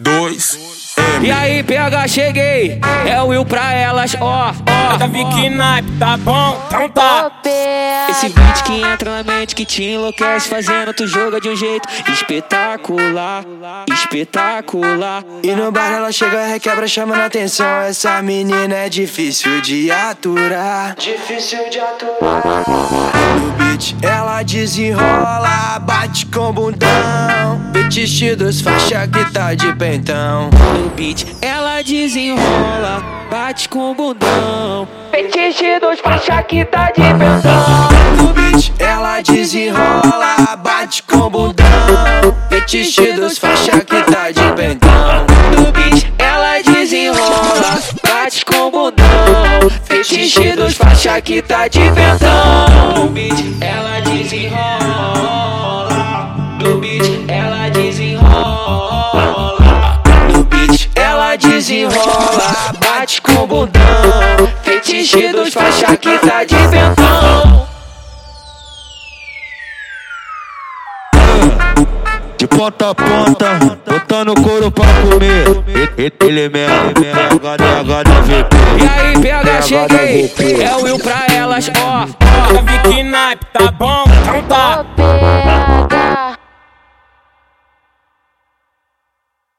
dois, E aí, PH, cheguei. É o Will pra elas, ó, ó. Davi que naipe, tá bom? Então tá. Esse beat que entra na mente que te enlouquece, fazendo tu joga de um jeito espetacular, espetacular. E no bar ela chega, requebra, chamando atenção. Essa menina é difícil de aturar. Difícil de aturar. No beat ela desenrola, bate com bundão. Vestidos, faixa que tá de pentão. No beat ela desenrola, bate com o bundão. Fetichidos, faixa que tá de pentão. No beat ela desenrola, bate com bundão. Vestidos, faixa que tá de pentão. No beat ela desenrola, bate com o bundão. Fetichidos, faixa que tá de pentão. No beat ela desenrola, Bate com o bundão. Fetichidos, faixa que tá de pentão. De ponta a ponta, botando couro pra comer. Ele, ele mesmo, PH, VP. E aí, PH, cheguei. É o Will pra elas, ó, ó. Davi que naipe, tá bom? Então tá. PH